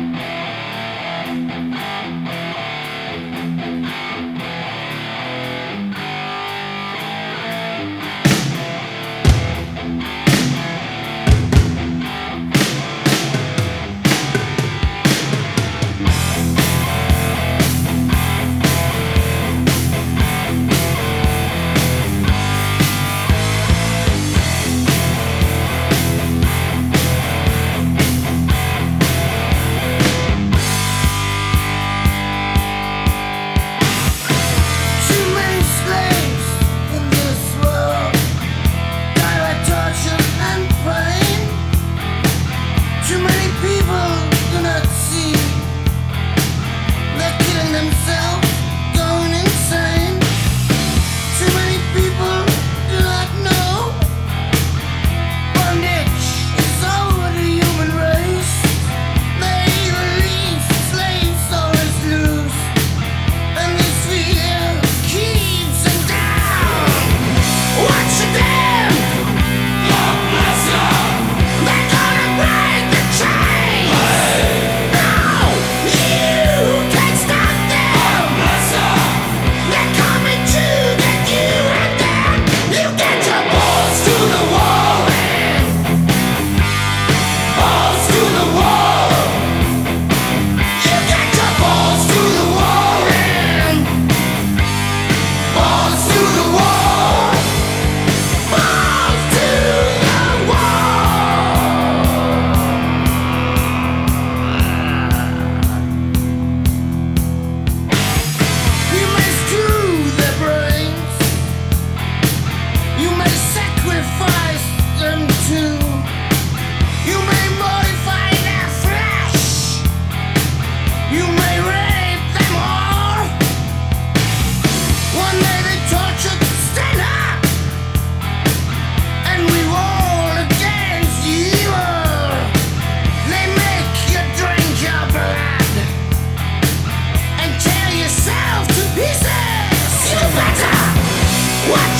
Bye.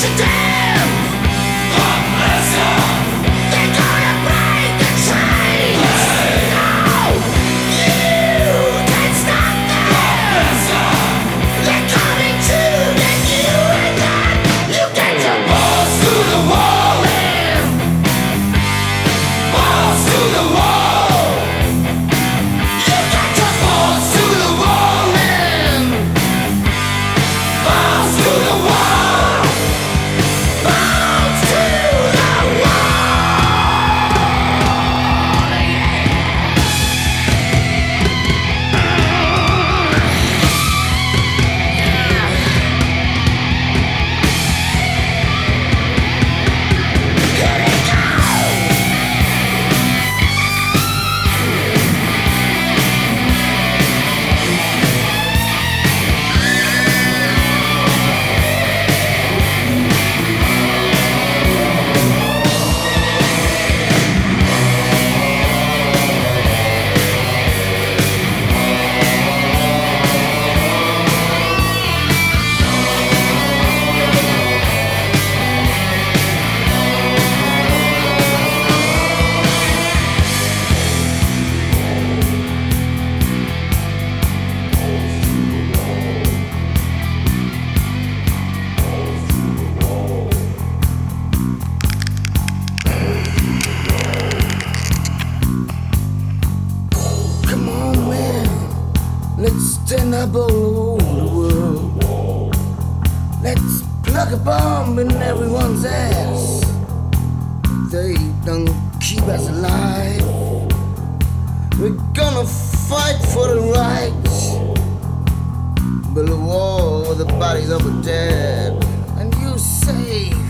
today trouble over the world. Let's plug a bomb in everyone's ass. They don't keep us alive. We're gonna fight for the rights. Build a wall with the bodies of the dead, and you save.